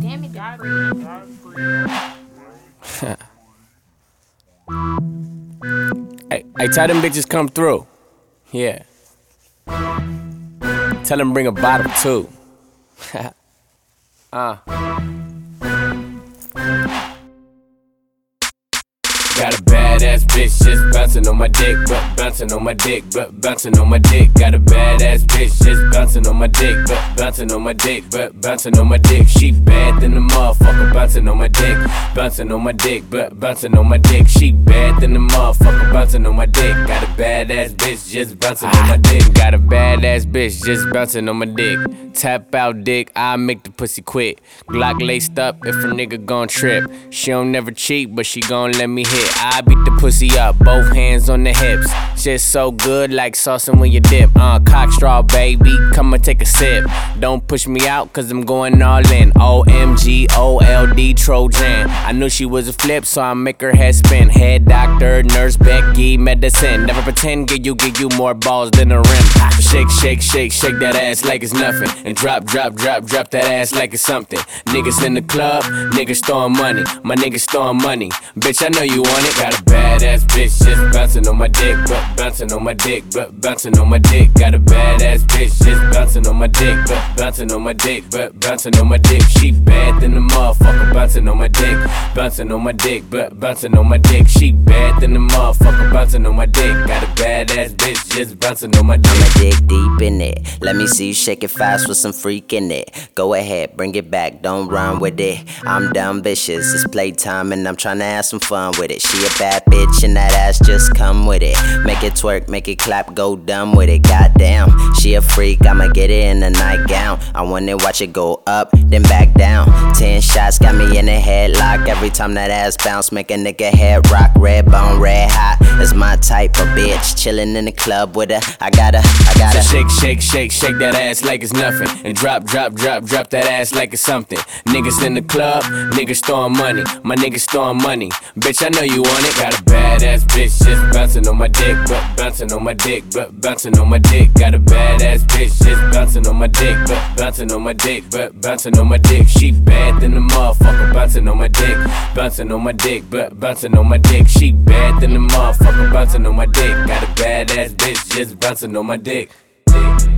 Damn it, Hey, hey, tell them bitches come through. Yeah. Tell them bring a bottle too. uh. Got a badass bitch just bouncing on my dick, but bouncing on my dick, but bouncing on my dick. Got a badass bitch just bouncing on my dick, but bouncing on my dick, but bouncing on my dick. She bad than the motherfucker, bouncing on my dick, bouncing on my dick, but bouncing on my dick. She bad than the motherfucker, bouncing on my dick. Got a badass bitch just bouncing on my dick. Got a badass bitch just bouncing on my dick. Tap out dick, I make the pussy quit. Glock laced up if a nigga gon' trip. She don't never cheat, but she gon' let me hit. I beat the pussy up, both hands on the hips. Shit so good like saucing when you dip. Uh, cock straw, baby, come and take a sip. Don't push me out, cause I'm going all in. OMG, OLD, Trojan. I knew she was a flip, so I make her head spin. Head doctor, nurse, Becky, medicine. Never pretend, give you, give you more balls than a rim. Shake, shake, shake, shake that ass like it's nothing. And drop, drop, drop, drop that ass like it's something. Niggas in the club, niggas throwing money. My niggas throwing money. Bitch, I know you want it. Got a badass bitch just bouncing on my dick, but bouncing on my dick, but bouncing on my dick. Got a badass bouncing on my dick, but bouncing on my dick, but bouncing on my dick. She bad than the motherfucker, bouncing on my dick, bouncing on my dick, but bouncing on my dick. She bad than the motherfucker, bouncing on my dick. Got a badass bitch just bouncing on my dick. I'ma dig deep in it. Let me see you shake it fast with some freak in it. Go ahead, bring it back, don't run with it. I'm dumb vicious, it's playtime and I'm trying to have some fun with it. She a bad bitch and that ass just come with it. Make it twerk, make it clap, go dumb with it. Goddamn, she a freak, I'ma get it in a nightgown. I wanna watch it go up, then back down. Ten shots got me in a headlock. Every time that ass bounce, make a nigga head rock. Red bone, red hot. It's my type of bitch. Chillin' in the club with her. I gotta, I gotta. So shake, shake, shake, shake that ass like it's nothing. And drop, drop, drop, drop that ass like it's something. Niggas in the club, niggas throwing money. My niggas throwing money. Bitch, I know you want it. Got a badass bitch just bouncing on my dick, but bouncing on my dick, but bouncing on my dick. Got a badass bitch just bouncing on my dick, but bouncing on my dick, but bouncing on my dick. She bad than the motherfucker, bouncing on my dick, bouncing on my dick, but bouncing on my dick. She bad than the motherfucker, bouncing on my dick. Got a badass bitch just bouncing on my dick. dick.